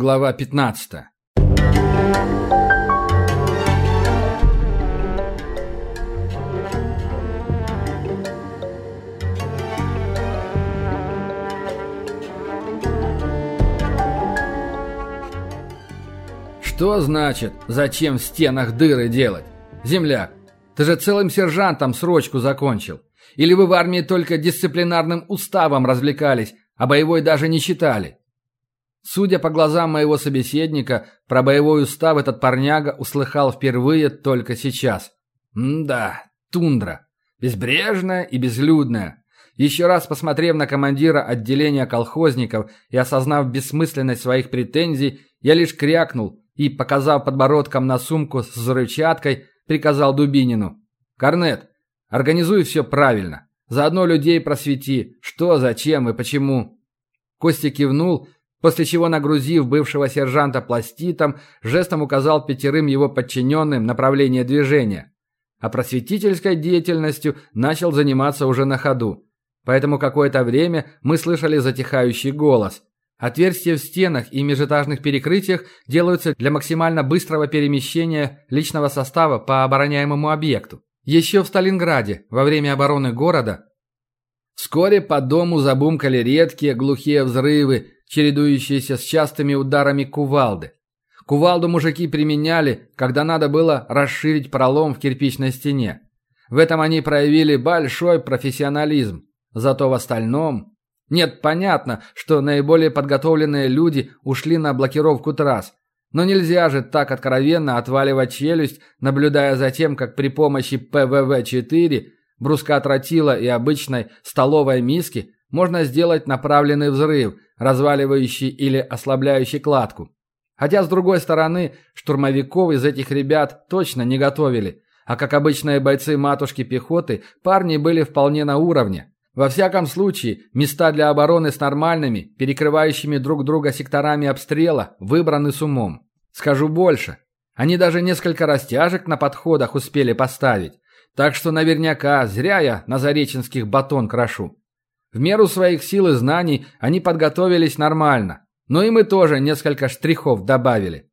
Глава 15. Что значит, зачем в стенах дыры делать? Земляк, ты же целым сержантом срочку закончил. Или вы в армии только дисциплинарным уставом развлекались, а боевой даже не читали? Судя по глазам моего собеседника, про боевой устав этот парняга услыхал впервые только сейчас. М-да, тундра. Безбрежная и безлюдная. Еще раз посмотрев на командира отделения колхозников и осознав бессмысленность своих претензий, я лишь крякнул и, показав подбородком на сумку с взрывчаткой, приказал Дубинину. «Корнет, организуй все правильно. Заодно людей просвети, что, зачем и почему». Костя кивнул После чего, нагрузив бывшего сержанта пластитом, жестом указал пятерым его подчиненным направление движения. А просветительской деятельностью начал заниматься уже на ходу. Поэтому какое-то время мы слышали затихающий голос. Отверстия в стенах и межэтажных перекрытиях делаются для максимально быстрого перемещения личного состава по обороняемому объекту. Еще в Сталинграде, во время обороны города, вскоре по дому забумкали редкие глухие взрывы, чередующиеся с частыми ударами кувалды. Кувалду мужики применяли, когда надо было расширить пролом в кирпичной стене. В этом они проявили большой профессионализм. Зато в остальном... Нет, понятно, что наиболее подготовленные люди ушли на блокировку трасс. Но нельзя же так откровенно отваливать челюсть, наблюдая за тем, как при помощи ПВВ-4, бруска тротила и обычной столовой миски можно сделать направленный взрыв, разваливающий или ослабляющий кладку. Хотя, с другой стороны, штурмовиков из этих ребят точно не готовили, а как обычные бойцы матушки пехоты, парни были вполне на уровне. Во всяком случае, места для обороны с нормальными, перекрывающими друг друга секторами обстрела, выбраны с умом. Скажу больше. Они даже несколько растяжек на подходах успели поставить. Так что наверняка зря я на зареченских батон крошу. В меру своих сил и знаний они подготовились нормально. Но и мы тоже несколько штрихов добавили.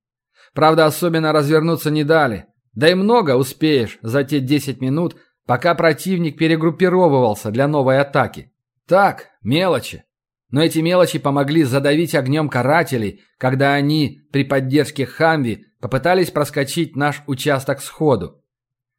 Правда, особенно развернуться не дали. Да и много успеешь за те 10 минут, пока противник перегруппировывался для новой атаки. Так, мелочи. Но эти мелочи помогли задавить огнем карателей, когда они, при поддержке Хамви, попытались проскочить наш участок сходу.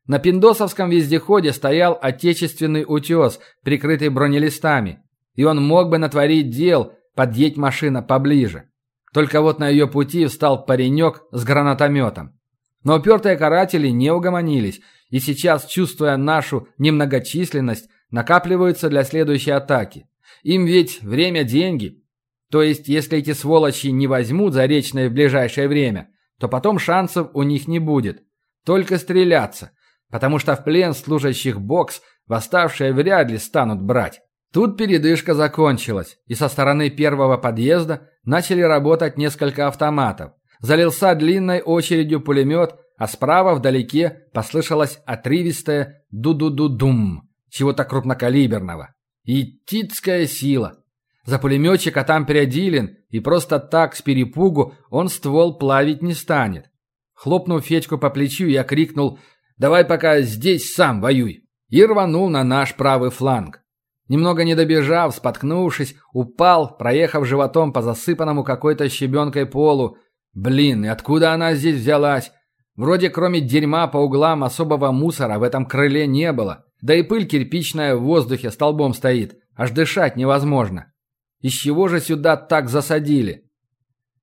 На пиндосовском вездеходе стоял отечественный утес, прикрытый бронелистами, и он мог бы натворить дел, подъедь машина поближе. Только вот на ее пути встал паренек с гранатометом. Но упертые каратели не угомонились, и сейчас, чувствуя нашу немногочисленность, накапливаются для следующей атаки. Им ведь время – деньги. То есть, если эти сволочи не возьмут Заречное в ближайшее время, то потом шансов у них не будет. Только стреляться потому что в плен служащих бокс восставшие вряд ли станут брать. Тут передышка закончилась, и со стороны первого подъезда начали работать несколько автоматов. Залился длинной очередью пулемет, а справа вдалеке послышалось отрывистое «ду-ду-ду-дум» чего-то крупнокалиберного. И титская сила. За пулеметчика там переодилен, и просто так, с перепугу, он ствол плавить не станет. Хлопнув Федьку по плечу, я крикнул Давай пока здесь сам воюй!» И рванул на наш правый фланг. Немного не добежав, споткнувшись, упал, проехав животом по засыпанному какой-то щебенкой полу. Блин, и откуда она здесь взялась? Вроде кроме дерьма по углам особого мусора в этом крыле не было. Да и пыль кирпичная в воздухе столбом стоит. Аж дышать невозможно. Из чего же сюда так засадили?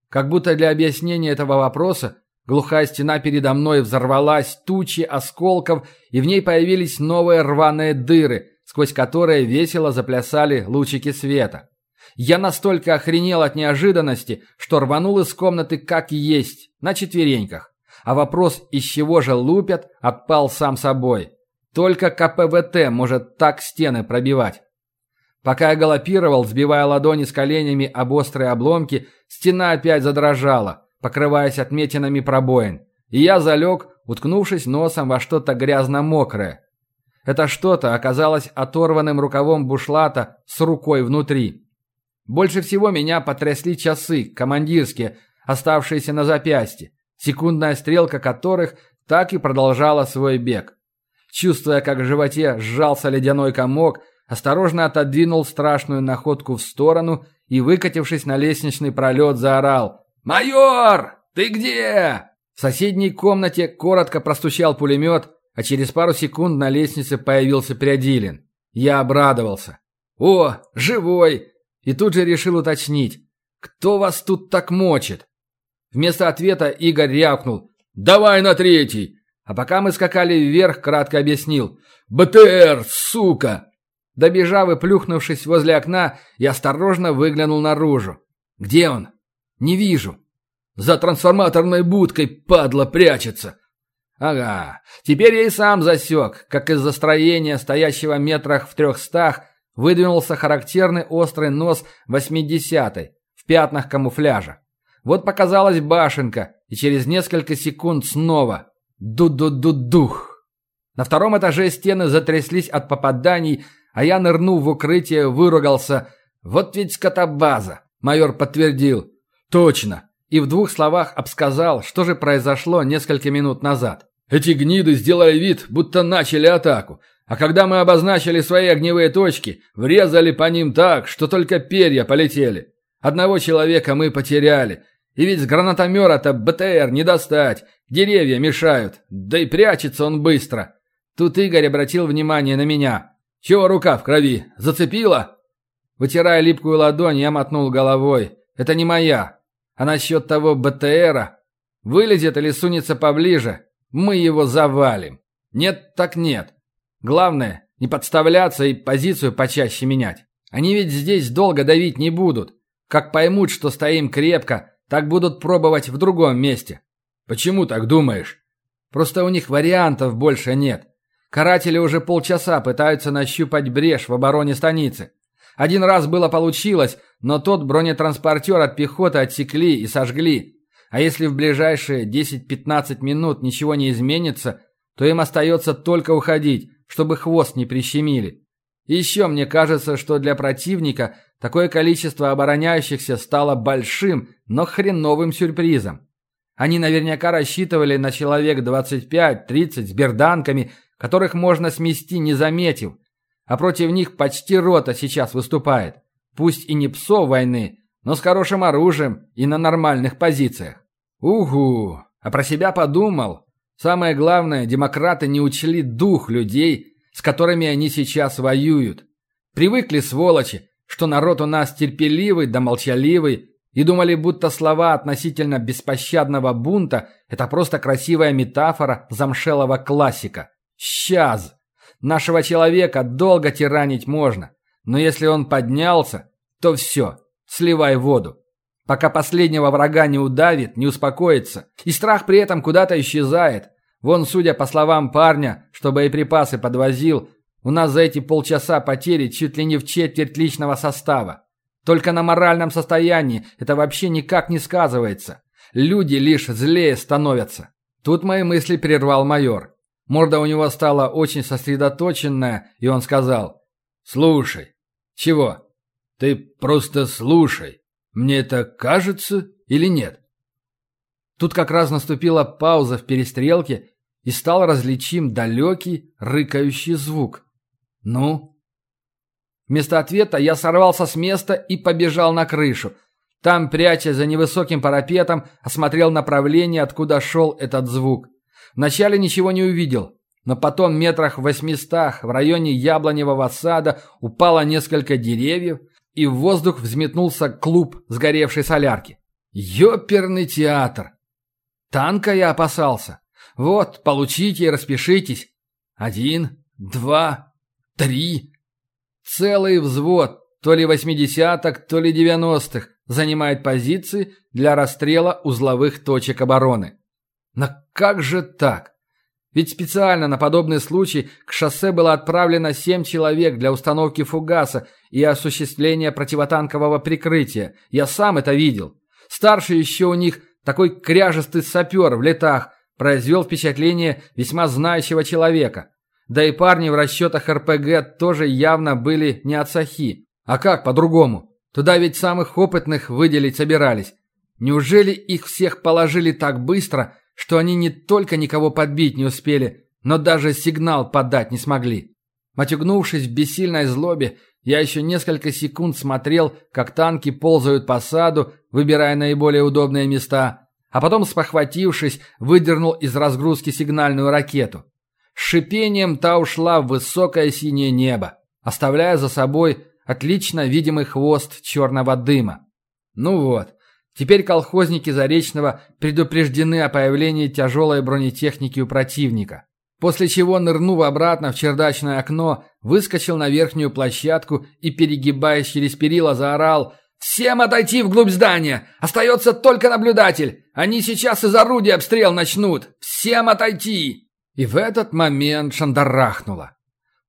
Как будто для объяснения этого вопроса Глухая стена передо мной взорвалась, тучи осколков, и в ней появились новые рваные дыры, сквозь которые весело заплясали лучики света. Я настолько охренел от неожиданности, что рванул из комнаты как есть, на четвереньках. А вопрос, из чего же лупят, отпал сам собой. Только КПВТ может так стены пробивать. Пока я галопировал, сбивая ладони с коленями об острые обломки, стена опять задрожала покрываясь отметинами пробоин, и я залег, уткнувшись носом во что-то грязно-мокрое. Это что-то оказалось оторванным рукавом бушлата с рукой внутри. Больше всего меня потрясли часы, командирские, оставшиеся на запястье, секундная стрелка которых так и продолжала свой бег. Чувствуя, как в животе сжался ледяной комок, осторожно отодвинул страшную находку в сторону и, выкатившись на лестничный пролет, заорал «Майор! Ты где?» В соседней комнате коротко простучал пулемет, а через пару секунд на лестнице появился Приодилин. Я обрадовался. «О, живой!» И тут же решил уточнить. «Кто вас тут так мочит?» Вместо ответа Игорь рявкнул. «Давай на третий!» А пока мы скакали вверх, кратко объяснил. «БТР, сука!» Добежав и плюхнувшись возле окна, я осторожно выглянул наружу. «Где он?» «Не вижу». «За трансформаторной будкой, падла, прячется!» Ага, теперь я и сам засек, как из-за строения, стоящего метрах в трехстах, выдвинулся характерный острый нос восьмидесятой в пятнах камуфляжа. Вот показалась башенка, и через несколько секунд снова ду-ду-ду-дух. На втором этаже стены затряслись от попаданий, а я, нырнув в укрытие, выругался. «Вот ведь скотобаза!» Майор подтвердил. «Точно!» И в двух словах обсказал, что же произошло несколько минут назад. «Эти гниды сделали вид, будто начали атаку, а когда мы обозначили свои огневые точки, врезали по ним так, что только перья полетели. Одного человека мы потеряли, и ведь с гранатомера-то БТР не достать, деревья мешают, да и прячется он быстро. Тут Игорь обратил внимание на меня. «Чего рука в крови? Зацепила?» Вытирая липкую ладонь, я мотнул головой. «Это не моя. А насчет того БТРа... Вылезет или сунется поближе, мы его завалим. Нет так нет. Главное, не подставляться и позицию почаще менять. Они ведь здесь долго давить не будут. Как поймут, что стоим крепко, так будут пробовать в другом месте. Почему так думаешь? Просто у них вариантов больше нет. Каратели уже полчаса пытаются нащупать брешь в обороне станицы. Один раз было получилось, но тот бронетранспортер от пехоты отсекли и сожгли. А если в ближайшие 10-15 минут ничего не изменится, то им остается только уходить, чтобы хвост не прищемили. еще мне кажется, что для противника такое количество обороняющихся стало большим, но хреновым сюрпризом. Они наверняка рассчитывали на человек 25-30 с берданками, которых можно смести, не заметив. А против них почти рота сейчас выступает. Пусть и не псов войны, но с хорошим оружием и на нормальных позициях. Угу, а про себя подумал. Самое главное, демократы не учли дух людей, с которыми они сейчас воюют. Привыкли, сволочи, что народ у нас терпеливый да молчаливый, и думали, будто слова относительно беспощадного бунта – это просто красивая метафора замшелого классика. Сейчас! Нашего человека долго тиранить можно, но если он поднялся, то все, сливай воду. Пока последнего врага не удавит, не успокоится, и страх при этом куда-то исчезает. Вон, судя по словам парня, что боеприпасы подвозил, у нас за эти полчаса потери чуть ли не в четверть личного состава. Только на моральном состоянии это вообще никак не сказывается. Люди лишь злее становятся. Тут мои мысли прервал майор. Морда у него стала очень сосредоточенная, и он сказал «Слушай». «Чего?» «Ты просто слушай. Мне это кажется или нет?» Тут как раз наступила пауза в перестрелке, и стал различим далекий рыкающий звук. «Ну?» Вместо ответа я сорвался с места и побежал на крышу. Там, прячась за невысоким парапетом, осмотрел направление, откуда шел этот звук. Вначале ничего не увидел, но потом метрах в восьмистах в районе яблоневого сада упало несколько деревьев, и в воздух взметнулся клуб сгоревшей солярки. Ёперный театр! Танка я опасался. Вот, получите и распишитесь. Один, два, три. Целый взвод, то ли восьмидесяток, то ли девяностых, занимает позиции для расстрела узловых точек обороны. Но как же так? Ведь специально на подобный случай к шоссе было отправлено семь человек для установки фугаса и осуществления противотанкового прикрытия. Я сам это видел. Старший еще у них такой кряжестый сапер в летах произвел впечатление весьма знающего человека. Да и парни в расчетах РПГ тоже явно были не от Сахи. А как по-другому? Туда ведь самых опытных выделить собирались. Неужели их всех положили так быстро, что они не только никого подбить не успели, но даже сигнал подать не смогли? Матюгнувшись в бессильной злобе, я еще несколько секунд смотрел, как танки ползают по саду, выбирая наиболее удобные места, а потом, спохватившись, выдернул из разгрузки сигнальную ракету. С шипением та ушла в высокое синее небо, оставляя за собой отлично видимый хвост черного дыма. Ну вот, теперь колхозники Заречного предупреждены о появлении тяжелой бронетехники у противника. После чего, нырнув обратно в чердачное окно, выскочил на верхнюю площадку и, перегибаясь через перила, заорал «Всем отойти вглубь здания! Остается только наблюдатель! Они сейчас из орудия обстрел начнут! Всем отойти!» И в этот момент шандарахнуло.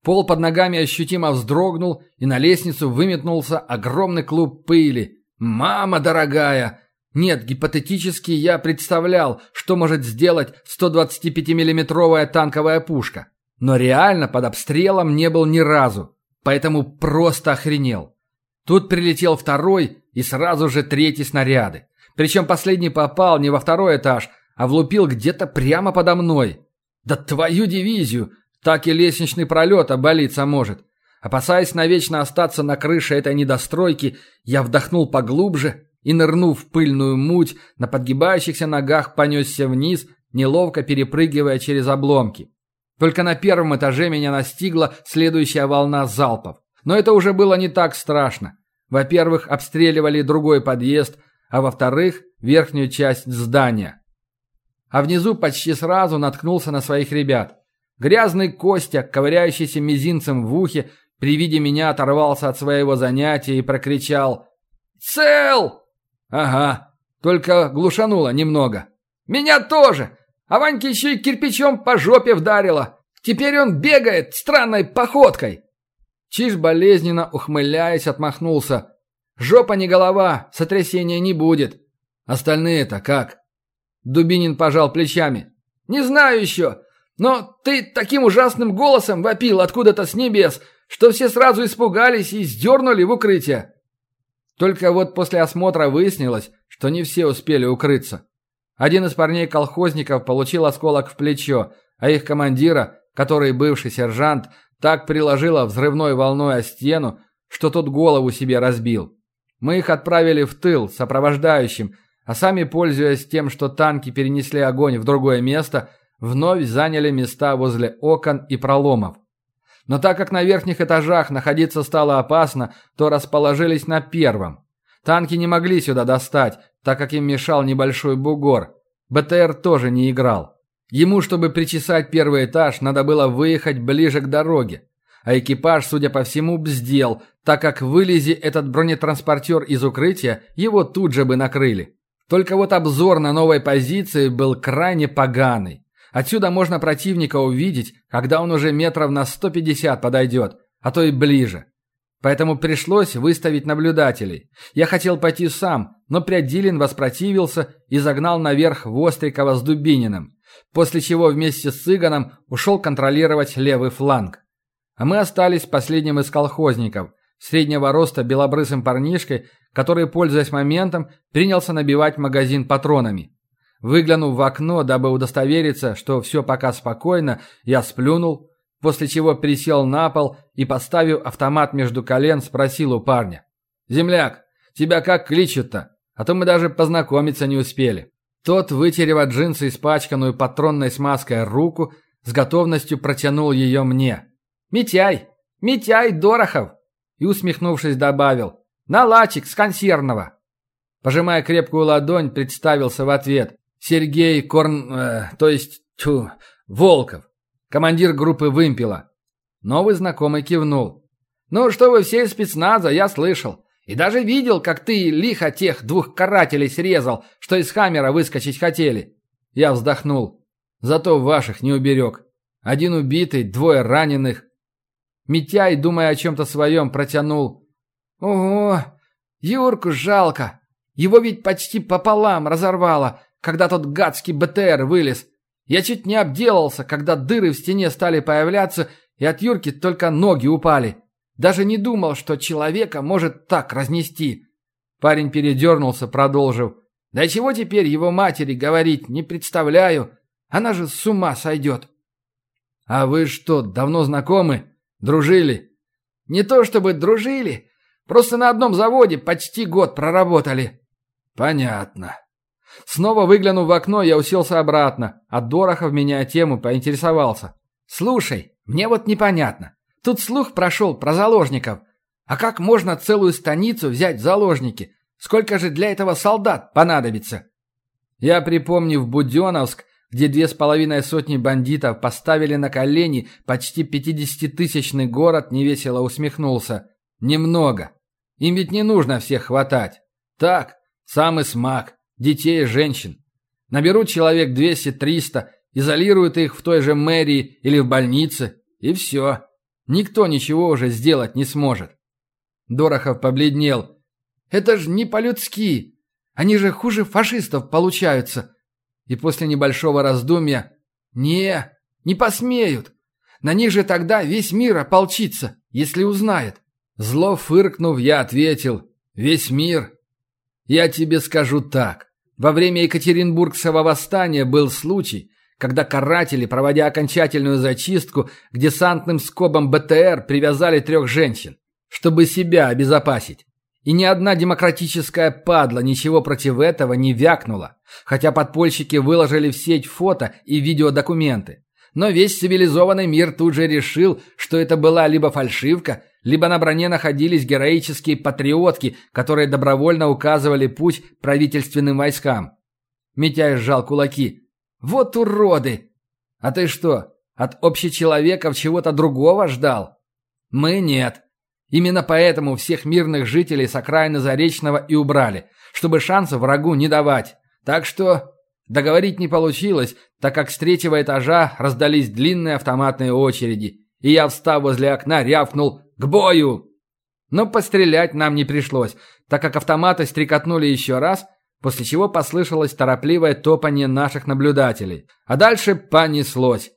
Пол под ногами ощутимо вздрогнул, и на лестницу выметнулся огромный клуб пыли. «Мама дорогая!» Нет, гипотетически я представлял, что может сделать 125 миллиметровая танковая пушка. Но реально под обстрелом не был ни разу, поэтому просто охренел. Тут прилетел второй и сразу же третий снаряды. Причем последний попал не во второй этаж, а влупил где-то прямо подо мной. Да твою дивизию! Так и лестничный пролет оболиться может. Опасаясь навечно остаться на крыше этой недостройки, я вдохнул поглубже и, нырнув в пыльную муть, на подгибающихся ногах понесся вниз, неловко перепрыгивая через обломки. Только на первом этаже меня настигла следующая волна залпов. Но это уже было не так страшно. Во-первых, обстреливали другой подъезд, а во-вторых, верхнюю часть здания. А внизу почти сразу наткнулся на своих ребят. Грязный Костя, ковыряющийся мизинцем в ухе, при виде меня оторвался от своего занятия и прокричал «Цел!» «Ага, только глушануло немного». «Меня тоже! А Ваньке еще и кирпичом по жопе вдарило. Теперь он бегает странной походкой». Чиж болезненно ухмыляясь отмахнулся. «Жопа не голова, сотрясения не будет. Остальные-то как?» Дубинин пожал плечами. «Не знаю еще, но ты таким ужасным голосом вопил откуда-то с небес, что все сразу испугались и сдернули в укрытие. Только вот после осмотра выяснилось, что не все успели укрыться. Один из парней-колхозников получил осколок в плечо, а их командира, который бывший сержант, так приложило взрывной волной о стену, что тот голову себе разбил. Мы их отправили в тыл сопровождающим, а сами, пользуясь тем, что танки перенесли огонь в другое место, вновь заняли места возле окон и проломов. Но так как на верхних этажах находиться стало опасно, то расположились на первом. Танки не могли сюда достать, так как им мешал небольшой бугор. БТР тоже не играл. Ему, чтобы причесать первый этаж, надо было выехать ближе к дороге. А экипаж, судя по всему, бздел, так как вылези этот бронетранспортер из укрытия, его тут же бы накрыли. Только вот обзор на новой позиции был крайне поганый. Отсюда можно противника увидеть, когда он уже метров на 150 подойдет, а то и ближе. Поэтому пришлось выставить наблюдателей. Я хотел пойти сам, но Прядилин воспротивился и загнал наверх Вострикова с Дубининым, после чего вместе с Цыганом ушел контролировать левый фланг. А мы остались последним из колхозников, среднего роста белобрысым парнишкой, который, пользуясь моментом, принялся набивать магазин патронами. Выглянув в окно, дабы удостовериться, что все пока спокойно, я сплюнул, после чего присел на пол и, поставив автомат между колен, спросил у парня. «Земляк, тебя как кличут-то? А то мы даже познакомиться не успели». Тот, вытерев от джинсы испачканную патронной смазкой руку, с готовностью протянул ее мне. «Митяй! Митяй Дорохов!» И, усмехнувшись, добавил. «Налачик с консервного!» Пожимая крепкую ладонь, представился в ответ. Сергей Корн... Э, то есть... Тьфу, Волков. Командир группы «Вымпела». Новый знакомый кивнул. «Ну, что вы все из спецназа, я слышал. И даже видел, как ты лихо тех двух карателей срезал, что из хаммера выскочить хотели». Я вздохнул. «Зато ваших не уберег. Один убитый, двое раненых». Митяй, думая о чем-то своем, протянул. «Ого, Юрку жалко. Его ведь почти пополам разорвало когда тот гадский БТР вылез. Я чуть не обделался, когда дыры в стене стали появляться, и от Юрки только ноги упали. Даже не думал, что человека может так разнести. Парень передернулся, продолжив. Да чего теперь его матери говорить, не представляю. Она же с ума сойдет. А вы что, давно знакомы? Дружили? Не то чтобы дружили, просто на одном заводе почти год проработали. Понятно. Снова выглянув в окно, я уселся обратно, а Дорохов, меняя тему, поинтересовался. «Слушай, мне вот непонятно. Тут слух прошел про заложников. А как можно целую станицу взять в заложники? Сколько же для этого солдат понадобится?» Я, припомнив Буденновск, где две с половиной сотни бандитов поставили на колени почти пятидесятитысячный город, невесело усмехнулся. «Немного. Им ведь не нужно всех хватать. Так, самый смак детей и женщин. Наберут человек 200-300, изолируют их в той же мэрии или в больнице, и все. Никто ничего уже сделать не сможет. Дорохов побледнел. «Это ж не по-людски. Они же хуже фашистов получаются». И после небольшого раздумья «Не, не посмеют. На них же тогда весь мир ополчится, если узнает». Зло фыркнув, я ответил «Весь мир я тебе скажу так. Во время Екатеринбургского восстания был случай, когда каратели, проводя окончательную зачистку, к десантным скобам БТР привязали трех женщин, чтобы себя обезопасить. И ни одна демократическая падла ничего против этого не вякнула, хотя подпольщики выложили в сеть фото и видеодокументы. Но весь цивилизованный мир тут же решил, что это была либо фальшивка, либо на броне находились героические патриотки, которые добровольно указывали путь правительственным войскам. Митяй сжал кулаки. «Вот уроды! А ты что, от общечеловеков чего-то другого ждал?» «Мы нет. Именно поэтому всех мирных жителей с окраины Заречного и убрали, чтобы шансов врагу не давать. Так что договорить не получилось, так как с третьего этажа раздались длинные автоматные очереди, и я, встав возле окна, рявкнул к бою!» Но пострелять нам не пришлось, так как автоматы стрекотнули еще раз, после чего послышалось торопливое топание наших наблюдателей. А дальше понеслось.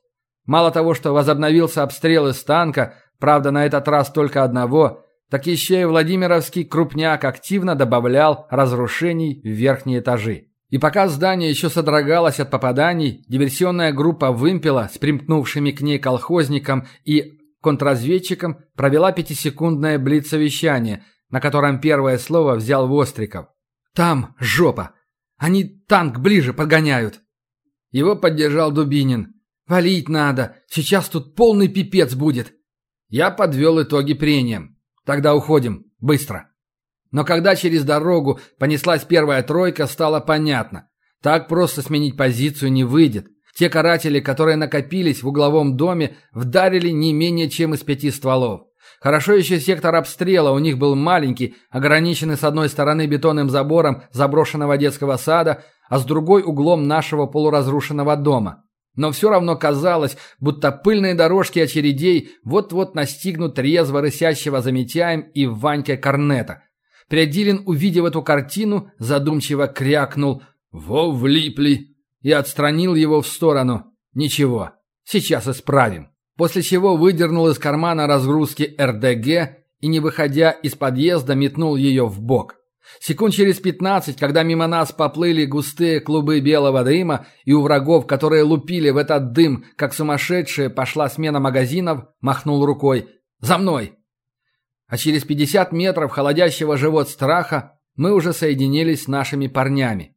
Мало того, что возобновился обстрел из танка, правда на этот раз только одного, так еще и Владимировский крупняк активно добавлял разрушений в верхние этажи. И пока здание еще содрогалось от попаданий, диверсионная группа «Вымпела» с примкнувшими к ней колхозником и контрразведчикам провела пятисекундное блиц-совещание, на котором первое слово взял Востриков. «Там жопа! Они танк ближе подгоняют!» Его поддержал Дубинин. «Валить надо! Сейчас тут полный пипец будет!» Я подвел итоги прениям. «Тогда уходим. Быстро!» Но когда через дорогу понеслась первая тройка, стало понятно. Так просто сменить позицию не выйдет. Те каратели, которые накопились в угловом доме, вдарили не менее чем из пяти стволов. Хорошо еще сектор обстрела у них был маленький, ограниченный с одной стороны бетонным забором заброшенного детского сада, а с другой углом нашего полуразрушенного дома. Но все равно казалось, будто пыльные дорожки очередей вот-вот настигнут резво рысящего за и Ванька Корнета. Приодилин, увидев эту картину, задумчиво крякнул «Во влипли!» И отстранил его в сторону. «Ничего, сейчас исправим». После чего выдернул из кармана разгрузки РДГ и, не выходя из подъезда, метнул ее в бок. Секунд через пятнадцать, когда мимо нас поплыли густые клубы белого дыма, и у врагов, которые лупили в этот дым, как сумасшедшие, пошла смена магазинов, махнул рукой «За мной!». А через пятьдесят метров холодящего живот страха мы уже соединились с нашими парнями.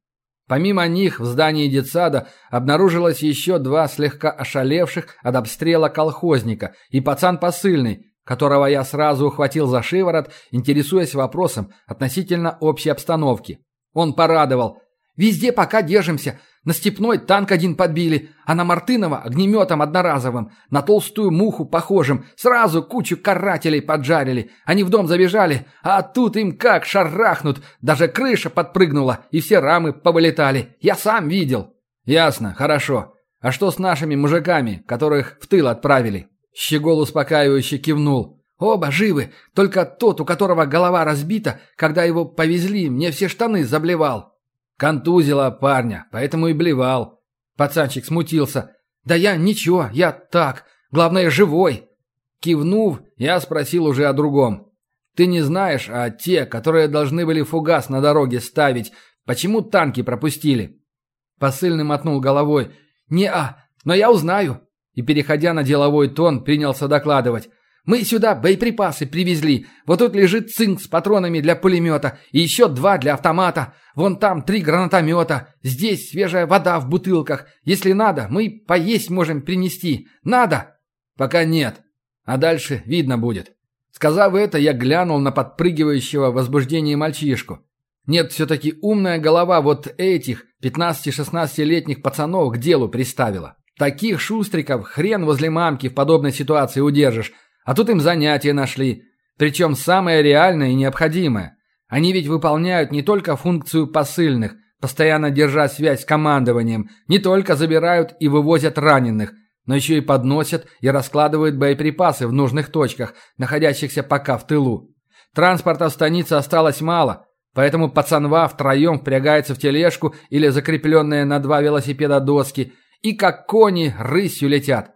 Помимо них в здании детсада обнаружилось еще два слегка ошалевших от обстрела колхозника и пацан посыльный, которого я сразу ухватил за шиворот, интересуясь вопросом относительно общей обстановки. Он порадовал. «Везде пока держимся. На Степной танк один подбили, а на Мартынова огнеметом одноразовым, на толстую муху похожим, сразу кучу карателей поджарили. Они в дом забежали, а тут им как шарахнут, даже крыша подпрыгнула, и все рамы повылетали. Я сам видел. Ясно, хорошо. А что с нашими мужиками, которых в тыл отправили? Щегол успокаивающе кивнул. Оба живы, только тот, у которого голова разбита, когда его повезли, мне все штаны заблевал. Контузило парня, поэтому и блевал. Пацанчик смутился. «Да я ничего, я так. Главное, живой». Кивнув, я спросил уже о другом. «Ты не знаешь, а те, которые должны были фугас на дороге ставить, Почему танки пропустили?» Посыльный мотнул головой. «Не-а, но я узнаю». И, переходя на деловой тон, принялся докладывать. «Мы сюда боеприпасы привезли. Вот тут лежит цинк с патронами для пулемета и еще два для автомата. Вон там три гранатомета. Здесь свежая вода в бутылках. Если надо, мы поесть можем принести. Надо?» «Пока нет. А дальше видно будет». Сказав это, я глянул на подпрыгивающего в возбуждении мальчишку. Нет, все-таки умная голова вот этих 15-16-летних пацанов к делу приставила. Таких шустриков хрен возле мамки в подобной ситуации удержишь, а тут им занятия нашли. Причем самое реальное и необходимое. Они ведь выполняют не только функцию посыльных, постоянно держа связь с командованием, не только забирают и вывозят раненых, но еще и подносят и раскладывают боеприпасы в нужных точках, находящихся пока в тылу. Транспорта в станице осталось мало – Поэтому пацанва втроем впрягается в тележку или закрепленные на два велосипеда доски и как кони рысью летят.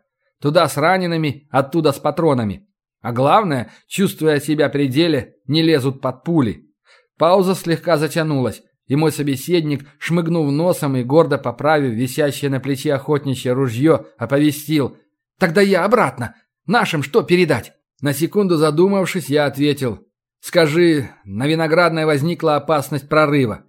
Туда с ранеными, оттуда с патронами. А главное, чувствуя себя при деле, не лезут под пули. Пауза слегка затянулась, и мой собеседник, шмыгнув носом и гордо поправив висящее на плече охотничье ружье, оповестил. «Тогда я обратно. Нашим что передать?» На секунду задумавшись, я ответил. Скажи, на Виноградной возникла опасность прорыва.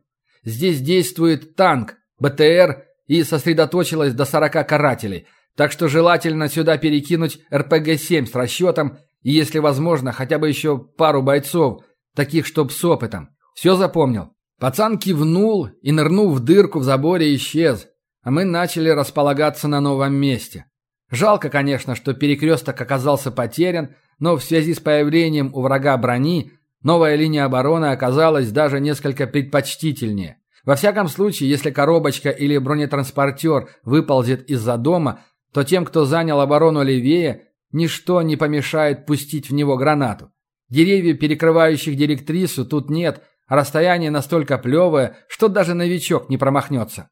Здесь действует танк, БТР и сосредоточилось до 40 карателей, так что желательно сюда перекинуть РПГ-7 с расчетом и, если возможно, хотя бы еще пару бойцов, таких, чтоб с опытом. Все запомнил? Пацан кивнул и, нырнув в дырку в заборе, исчез, а мы начали располагаться на новом месте. Жалко, конечно, что перекресток оказался потерян, но в связи с появлением у врага брони Новая линия обороны оказалась даже несколько предпочтительнее. Во всяком случае, если коробочка или бронетранспортер выползет из-за дома, то тем, кто занял оборону левее, ничто не помешает пустить в него гранату. Деревьев, перекрывающих директрису, тут нет, а расстояние настолько плевое, что даже новичок не промахнется.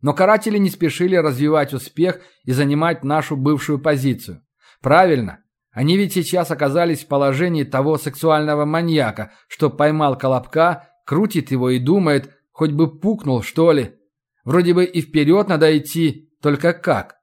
Но каратели не спешили развивать успех и занимать нашу бывшую позицию. Правильно, они ведь сейчас оказались в положении того сексуального маньяка, что поймал колобка, крутит его и думает, хоть бы пукнул, что ли. Вроде бы и вперед надо идти, только как?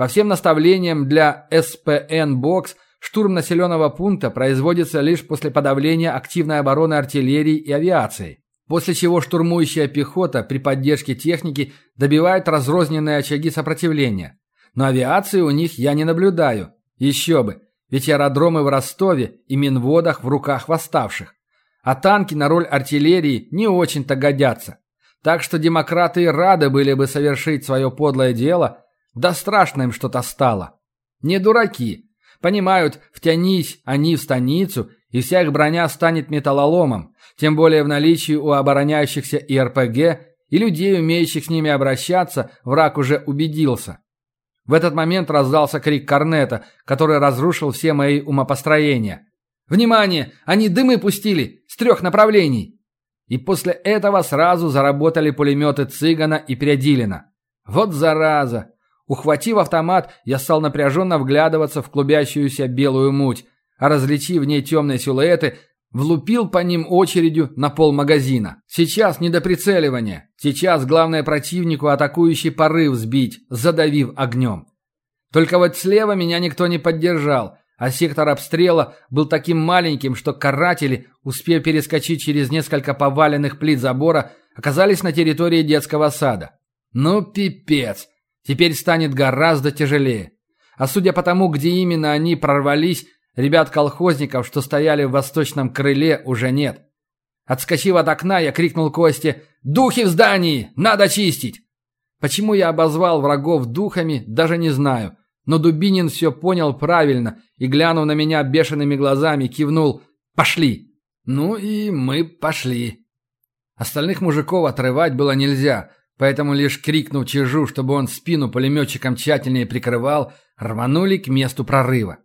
По всем наставлениям для СПН-бокс штурм населенного пункта производится лишь после подавления активной обороны артиллерии и авиации. После чего штурмующая пехота при поддержке техники добивает разрозненные очаги сопротивления. Но авиации у них я не наблюдаю. Еще бы. Ведь аэродромы в Ростове и Минводах в руках восставших. А танки на роль артиллерии не очень-то годятся. Так что демократы рады были бы совершить свое подлое дело, да страшно им что-то стало. Не дураки. Понимают, втянись они в станицу, и вся их броня станет металлоломом, тем более в наличии у обороняющихся и РПГ, и людей, умеющих с ними обращаться, враг уже убедился. В этот момент раздался крик корнета, который разрушил все мои умопостроения. «Внимание! Они дымы пустили! С трех направлений!» И после этого сразу заработали пулеметы Цыгана и Передилина. Вот зараза! Ухватив автомат, я стал напряженно вглядываться в клубящуюся белую муть, а различив в ней темные силуэты, Влупил по ним очередью на пол магазина. Сейчас не до прицеливания. Сейчас главное противнику атакующий порыв сбить, задавив огнем. Только вот слева меня никто не поддержал, а сектор обстрела был таким маленьким, что каратели, успев перескочить через несколько поваленных плит забора, оказались на территории детского сада. Ну, пипец. Теперь станет гораздо тяжелее. А судя по тому, где именно они прорвались, Ребят-колхозников, что стояли в восточном крыле, уже нет. Отскочив от окна, я крикнул Косте «Духи в здании! Надо чистить!» Почему я обозвал врагов духами, даже не знаю. Но Дубинин все понял правильно и, глянув на меня бешеными глазами, кивнул «Пошли!» Ну и мы пошли. Остальных мужиков отрывать было нельзя, поэтому лишь крикнув чижу, чтобы он спину пулеметчикам тщательнее прикрывал, рванули к месту прорыва.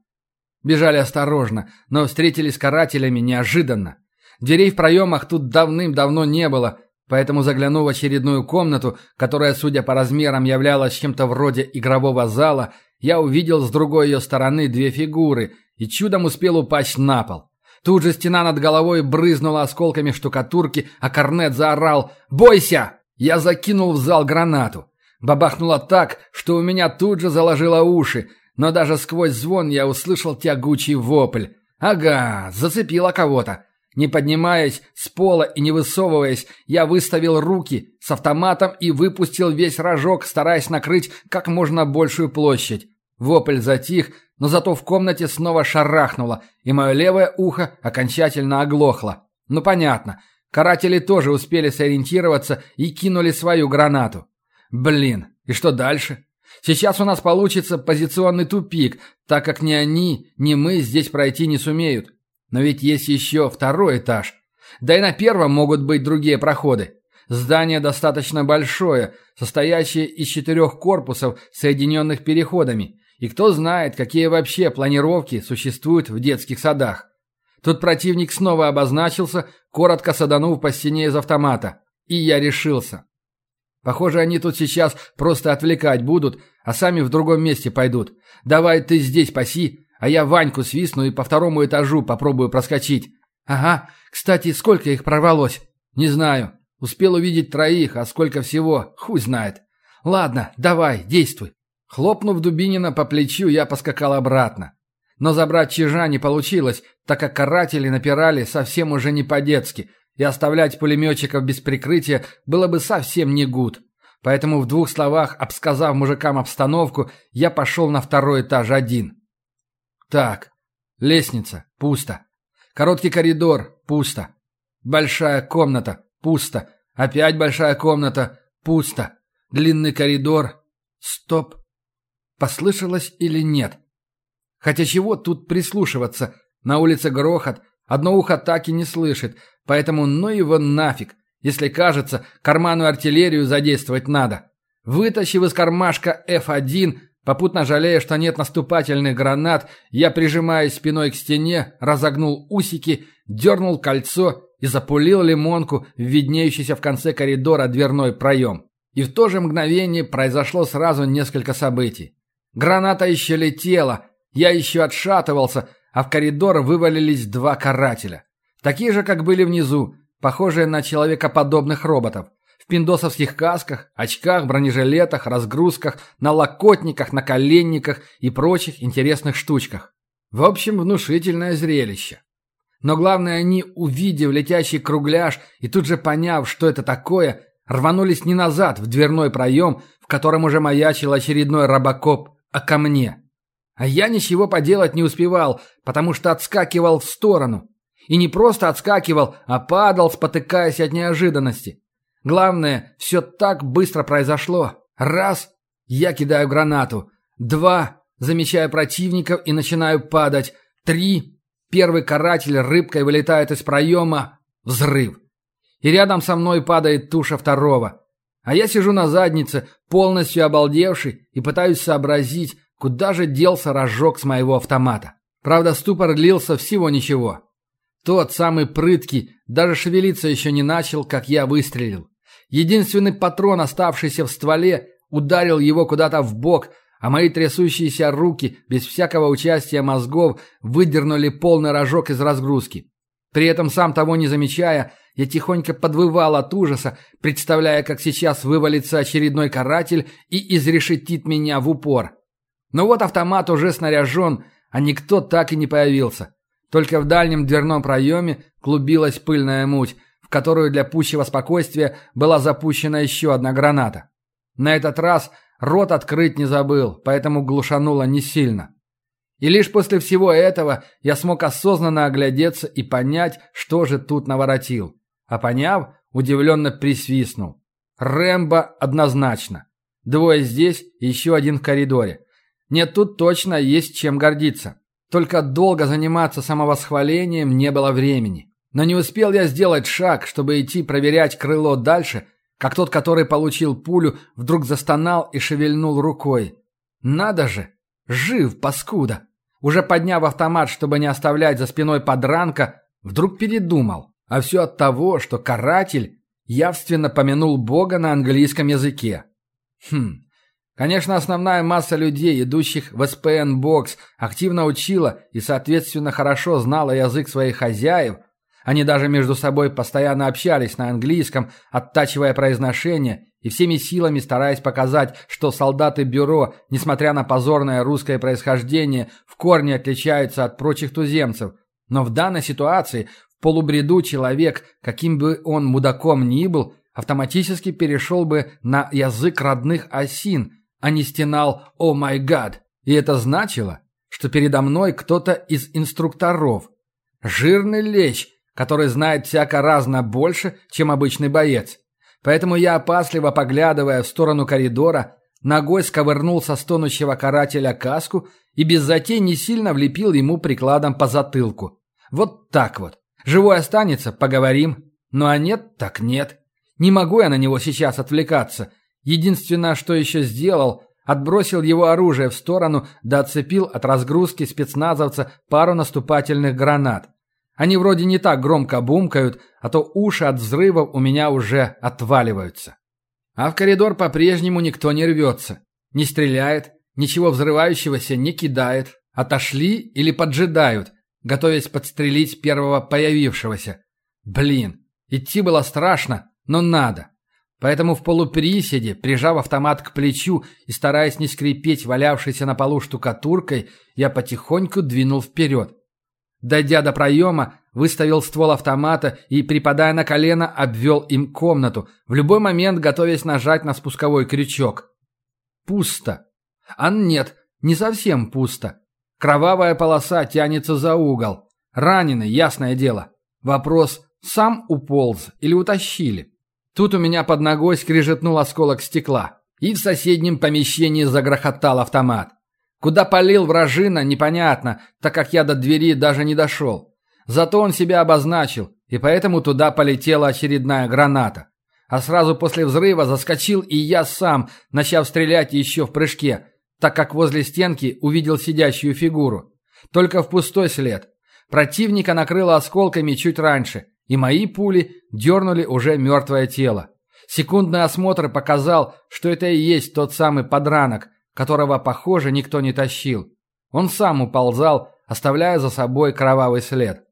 Бежали осторожно, но встретились с карателями неожиданно. Дверей в проемах тут давным-давно не было, поэтому заглянув в очередную комнату, которая, судя по размерам, являлась чем-то вроде игрового зала, я увидел с другой ее стороны две фигуры и чудом успел упасть на пол. Тут же стена над головой брызнула осколками штукатурки, а корнет заорал «Бойся!». Я закинул в зал гранату. Бабахнуло так, что у меня тут же заложило уши, но даже сквозь звон я услышал тягучий вопль. Ага, зацепило кого-то. Не поднимаясь с пола и не высовываясь, я выставил руки с автоматом и выпустил весь рожок, стараясь накрыть как можно большую площадь. Вопль затих, но зато в комнате снова шарахнуло, и мое левое ухо окончательно оглохло. Ну понятно, каратели тоже успели сориентироваться и кинули свою гранату. Блин, и что дальше? Сейчас у нас получится позиционный тупик, так как ни они, ни мы здесь пройти не сумеют. Но ведь есть еще второй этаж. Да и на первом могут быть другие проходы. Здание достаточно большое, состоящее из четырех корпусов, соединенных переходами. И кто знает, какие вообще планировки существуют в детских садах. Тут противник снова обозначился, коротко саданув по стене из автомата. И я решился. Похоже, они тут сейчас просто отвлекать будут, а сами в другом месте пойдут. Давай ты здесь паси, а я Ваньку свистну и по второму этажу попробую проскочить. Ага, кстати, сколько их прорвалось? Не знаю. Успел увидеть троих, а сколько всего, хуй знает. Ладно, давай, действуй. Хлопнув Дубинина по плечу, я поскакал обратно. Но забрать чижа не получилось, так как каратели напирали совсем уже не по-детски, и оставлять пулеметчиков без прикрытия было бы совсем не гуд. Поэтому в двух словах, обсказав мужикам обстановку, я пошел на второй этаж один. Так, лестница, пусто. Короткий коридор, пусто. Большая комната, пусто. Опять большая комната, пусто. Длинный коридор. Стоп. Послышалось или нет? Хотя чего тут прислушиваться? На улице грохот, одно ухо так и не слышит, поэтому ну его нафиг. Если кажется, карманную артиллерию задействовать надо. Вытащив из кармашка F1, попутно жалея, что нет наступательных гранат, я, прижимаясь спиной к стене, разогнул усики, дернул кольцо и запулил лимонку в виднеющийся в конце коридора дверной проем. И в то же мгновение произошло сразу несколько событий. Граната еще летела, я еще отшатывался, а в коридор вывалились два карателя. Такие же, как были внизу, похожие на человекоподобных роботов. В пиндосовских касках, очках, бронежилетах, разгрузках, на локотниках, на коленниках и прочих интересных штучках. В общем, внушительное зрелище. Но главное, они, увидев летящий кругляш и тут же поняв, что это такое, рванулись не назад в дверной проем, в котором уже маячил очередной робокоп, а ко мне. А я ничего поделать не успевал, потому что отскакивал в сторону. И не просто отскакивал, а падал, спотыкаясь от неожиданности. Главное, все так быстро произошло. Раз – я кидаю гранату. Два – замечаю противников и начинаю падать. Три – первый каратель рыбкой вылетает из проема. Взрыв. И рядом со мной падает туша второго. А я сижу на заднице, полностью обалдевший, и пытаюсь сообразить, куда же делся рожок с моего автомата. Правда, ступор длился всего ничего. Тот самый прыткий даже шевелиться еще не начал, как я выстрелил. Единственный патрон, оставшийся в стволе, ударил его куда-то в бок, а мои трясущиеся руки, без всякого участия мозгов, выдернули полный рожок из разгрузки. При этом, сам того не замечая, я тихонько подвывал от ужаса, представляя, как сейчас вывалится очередной каратель и изрешетит меня в упор. Но вот автомат уже снаряжен, а никто так и не появился. Только в дальнем дверном проеме клубилась пыльная муть, в которую для пущего спокойствия была запущена еще одна граната. На этот раз рот открыть не забыл, поэтому глушануло не сильно. И лишь после всего этого я смог осознанно оглядеться и понять, что же тут наворотил. А поняв, удивленно присвистнул. Рэмбо однозначно. Двое здесь еще один в коридоре. Нет, тут точно есть чем гордиться. Только долго заниматься самовосхвалением не было времени. Но не успел я сделать шаг, чтобы идти проверять крыло дальше, как тот, который получил пулю, вдруг застонал и шевельнул рукой. Надо же! Жив, паскуда! Уже подняв автомат, чтобы не оставлять за спиной подранка, вдруг передумал. А все от того, что каратель явственно помянул Бога на английском языке. Хм, Конечно, основная масса людей, идущих в СПН-бокс, активно учила и, соответственно, хорошо знала язык своих хозяев. Они даже между собой постоянно общались на английском, оттачивая произношение и всеми силами стараясь показать, что солдаты бюро, несмотря на позорное русское происхождение, в корне отличаются от прочих туземцев. Но в данной ситуации в полубреду человек, каким бы он мудаком ни был, автоматически перешел бы на язык родных осин – а не стенал «О май гад!». И это значило, что передо мной кто-то из инструкторов. Жирный лещ, который знает всяко разно больше, чем обычный боец. Поэтому я, опасливо поглядывая в сторону коридора, ногой сковырнул со стонущего карателя каску и без затей не сильно влепил ему прикладом по затылку. Вот так вот. Живой останется, поговорим. Ну а нет, так нет. Не могу я на него сейчас отвлекаться. Единственное, что еще сделал, отбросил его оружие в сторону да отцепил от разгрузки спецназовца пару наступательных гранат. Они вроде не так громко бумкают, а то уши от взрывов у меня уже отваливаются. А в коридор по-прежнему никто не рвется. Не стреляет, ничего взрывающегося не кидает. Отошли или поджидают, готовясь подстрелить первого появившегося. Блин, идти было страшно, но надо. Поэтому в полуприседе, прижав автомат к плечу и стараясь не скрипеть валявшейся на полу штукатуркой, я потихоньку двинул вперед. Дойдя до проема, выставил ствол автомата и, припадая на колено, обвел им комнату, в любой момент готовясь нажать на спусковой крючок. Пусто. А нет, не совсем пусто. Кровавая полоса тянется за угол. Раненый, ясное дело. Вопрос, сам уполз или утащили? Тут у меня под ногой скрижетнул осколок стекла. И в соседнем помещении загрохотал автомат. Куда полил вражина, непонятно, так как я до двери даже не дошел. Зато он себя обозначил, и поэтому туда полетела очередная граната. А сразу после взрыва заскочил и я сам, начав стрелять еще в прыжке, так как возле стенки увидел сидящую фигуру. Только в пустой след. Противника накрыло осколками чуть раньше – и мои пули дернули уже мертвое тело. Секундный осмотр показал, что это и есть тот самый подранок, которого, похоже, никто не тащил. Он сам уползал, оставляя за собой кровавый след.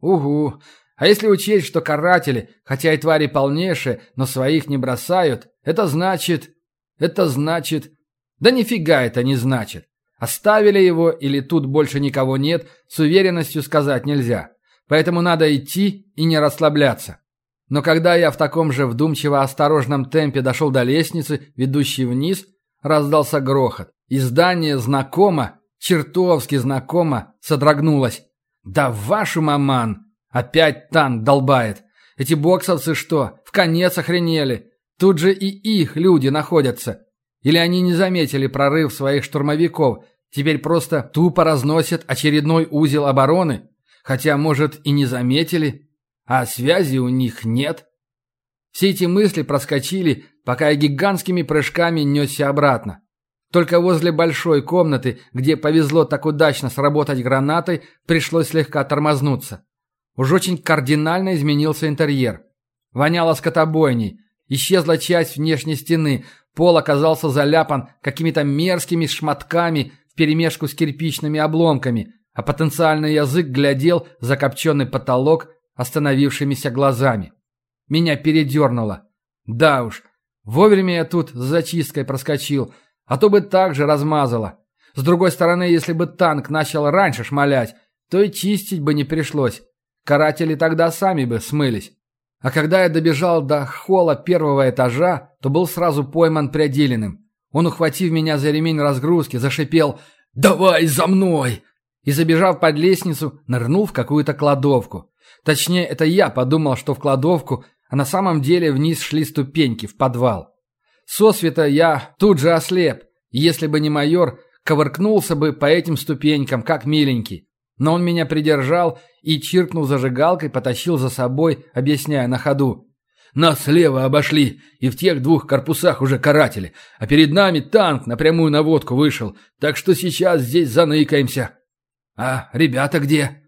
Угу. А если учесть, что каратели, хотя и твари полнейшие, но своих не бросают, это значит... Это значит... Да нифига это не значит. Оставили его или тут больше никого нет, с уверенностью сказать нельзя. Поэтому надо идти и не расслабляться. Но когда я в таком же вдумчиво-осторожном темпе дошел до лестницы, ведущей вниз, раздался грохот. И здание знакомо, чертовски знакомо, содрогнулось. «Да вашу маман!» Опять танк долбает. Эти боксовцы что, в конец охренели? Тут же и их люди находятся. Или они не заметили прорыв своих штурмовиков, теперь просто тупо разносят очередной узел обороны? Хотя, может, и не заметили, а связи у них нет. Все эти мысли проскочили, пока я гигантскими прыжками несся обратно. Только возле большой комнаты, где повезло так удачно сработать гранатой, пришлось слегка тормознуться. Уж очень кардинально изменился интерьер. Воняло скотобойней, исчезла часть внешней стены, пол оказался заляпан какими-то мерзкими шматками вперемешку с кирпичными обломками, а потенциальный язык глядел в закопченный потолок остановившимися глазами. Меня передернуло. Да уж, вовремя я тут с зачисткой проскочил, а то бы так же размазало. С другой стороны, если бы танк начал раньше шмалять, то и чистить бы не пришлось. Каратели тогда сами бы смылись. А когда я добежал до холла первого этажа, то был сразу пойман Прядилиным. Он, ухватив меня за ремень разгрузки, зашипел «Давай за мной!» И, забежав под лестницу, нырнул в какую-то кладовку. Точнее, это я подумал, что в кладовку, а на самом деле вниз шли ступеньки в подвал. Сосвета я тут же ослеп, и если бы не майор, ковыркнулся бы по этим ступенькам, как миленький. Но он меня придержал и, чиркнул зажигалкой, потащил за собой, объясняя на ходу. Нас слева обошли, и в тех двух корпусах уже каратели, а перед нами танк на прямую наводку вышел, так что сейчас здесь заныкаемся. «А ребята где?»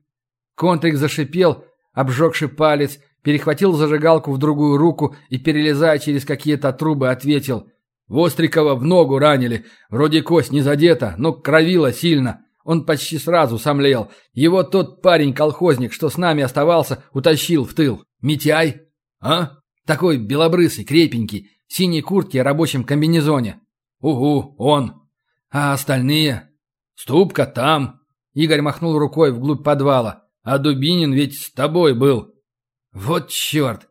Контрик зашипел, обжегший палец, перехватил зажигалку в другую руку и, перелезая через какие-то трубы, ответил. Вострикова в ногу ранили. Вроде кость не задета, но кровила сильно. Он почти сразу сомлел. Его тот парень-колхозник, что с нами оставался, утащил в тыл. Митяй? А? Такой белобрысый, крепенький, в синей куртке и рабочем комбинезоне. Угу, он. А остальные? Ступка там. Игорь махнул рукой вглубь подвала. А Дубинин ведь с тобой был. Вот черт.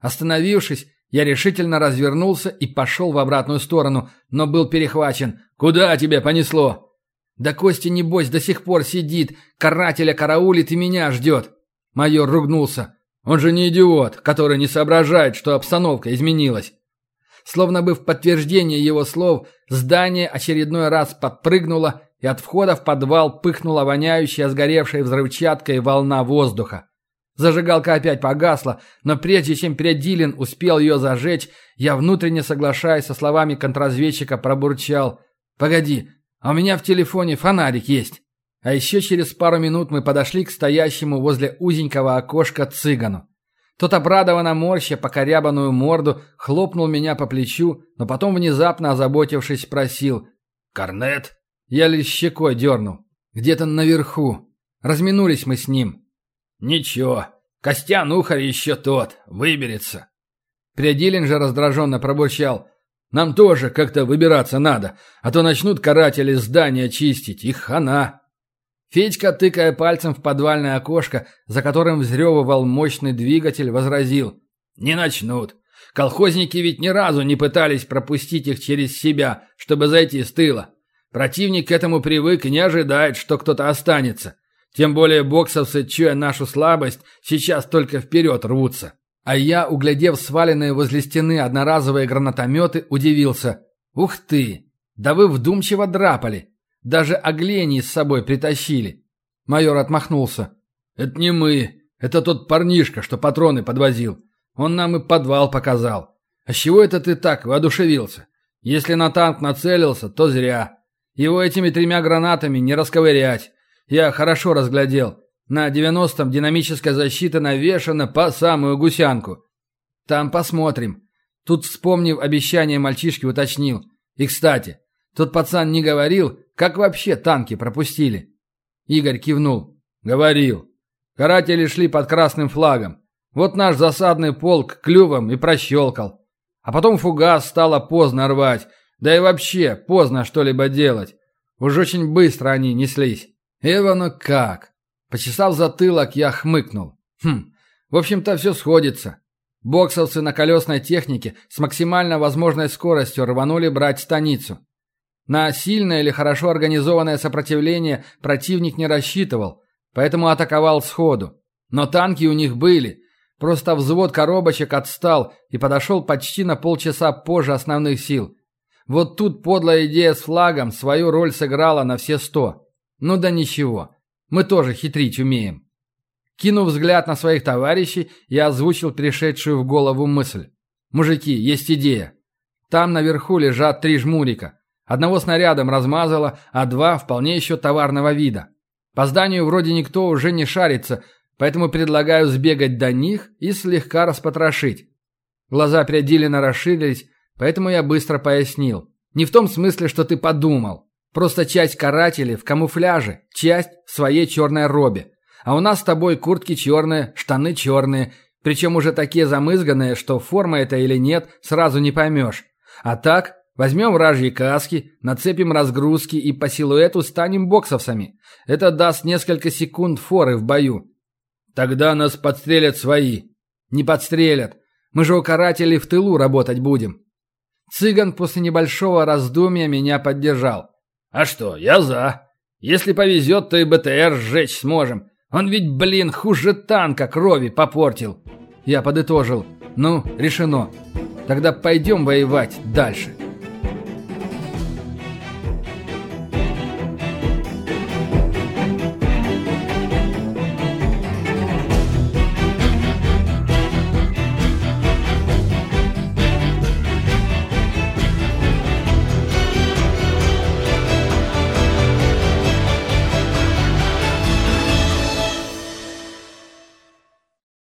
Остановившись, я решительно развернулся и пошел в обратную сторону, но был перехвачен. «Куда тебя понесло?» «Да Костя, небось, до сих пор сидит, карателя караулит и меня ждет». Майор ругнулся. «Он же не идиот, который не соображает, что обстановка изменилась». Словно бы в подтверждение его слов, здание очередной раз подпрыгнуло, и от входа в подвал пыхнула воняющая сгоревшей взрывчаткой волна воздуха. Зажигалка опять погасла, но прежде чем Передилин успел ее зажечь, я внутренне соглашаясь со словами контрразведчика пробурчал. «Погоди, а у меня в телефоне фонарик есть». А еще через пару минут мы подошли к стоящему возле узенького окошка цыгану. Тот обрадованно морща покорябанную морду хлопнул меня по плечу, но потом внезапно озаботившись спросил «Корнет?» Я лишь щекой дернул. «Где-то наверху. Разминулись мы с ним». «Ничего, Костян Ухарь еще тот, выберется». Приодилин же раздраженно пробурчал. «Нам тоже как-то выбираться надо, а то начнут каратели здания чистить, и хана». Федька, тыкая пальцем в подвальное окошко, за которым взрёвывал мощный двигатель, возразил. «Не начнут. Колхозники ведь ни разу не пытались пропустить их через себя, чтобы зайти с тыла. Противник к этому привык и не ожидает, что кто-то останется. Тем более боксовцы, чуя нашу слабость, сейчас только вперед рвутся. А я, углядев сваленные возле стены одноразовые гранатометы, удивился. «Ух ты! Да вы вдумчиво драпали! Даже оглений с собой притащили!» Майор отмахнулся. «Это не мы. Это тот парнишка, что патроны подвозил. Он нам и подвал показал. А с чего это ты так воодушевился? Если на танк нацелился, то зря. Его этими тремя гранатами не расковырять. Я хорошо разглядел. На девяностом динамическая защита навешана по самую гусянку. Там посмотрим. Тут, вспомнив обещание мальчишки, уточнил. И, кстати, тот пацан не говорил, как вообще танки пропустили. Игорь кивнул. Говорил. Каратели шли под красным флагом. Вот наш засадный полк клювом и прощелкал. А потом фугас стало поздно рвать. Да и вообще поздно что-либо делать. Уж очень быстро они неслись. Эвану как? Почесав затылок, я хмыкнул. Хм, в общем-то все сходится. Боксовцы на колесной технике с максимально возможной скоростью рванули брать станицу. На сильное или хорошо организованное сопротивление противник не рассчитывал, поэтому атаковал сходу. Но танки у них были. Просто взвод коробочек отстал и подошел почти на полчаса позже основных сил. Вот тут подлая идея с флагом свою роль сыграла на все сто. Ну да ничего, мы тоже хитрить умеем. Кинув взгляд на своих товарищей, я озвучил пришедшую в голову мысль. «Мужики, есть идея. Там наверху лежат три жмурика. Одного снарядом размазало, а два вполне еще товарного вида. По зданию вроде никто уже не шарится, поэтому предлагаю сбегать до них и слегка распотрошить». Глаза Прядилина расширились, поэтому я быстро пояснил. «Не в том смысле, что ты подумал. Просто часть карателей в камуфляже, часть в своей черной робе. А у нас с тобой куртки черные, штаны черные, причем уже такие замызганные, что форма это или нет, сразу не поймешь. А так, возьмем вражьи каски, нацепим разгрузки и по силуэту станем боксовцами. Это даст несколько секунд форы в бою. Тогда нас подстрелят свои. Не подстрелят. Мы же у карателей в тылу работать будем. Цыган после небольшого раздумья меня поддержал. А что, я за. Если повезет, то и БТР сжечь сможем. Он ведь, блин, хуже танка крови попортил. Я подытожил. Ну, решено. Тогда пойдем воевать дальше.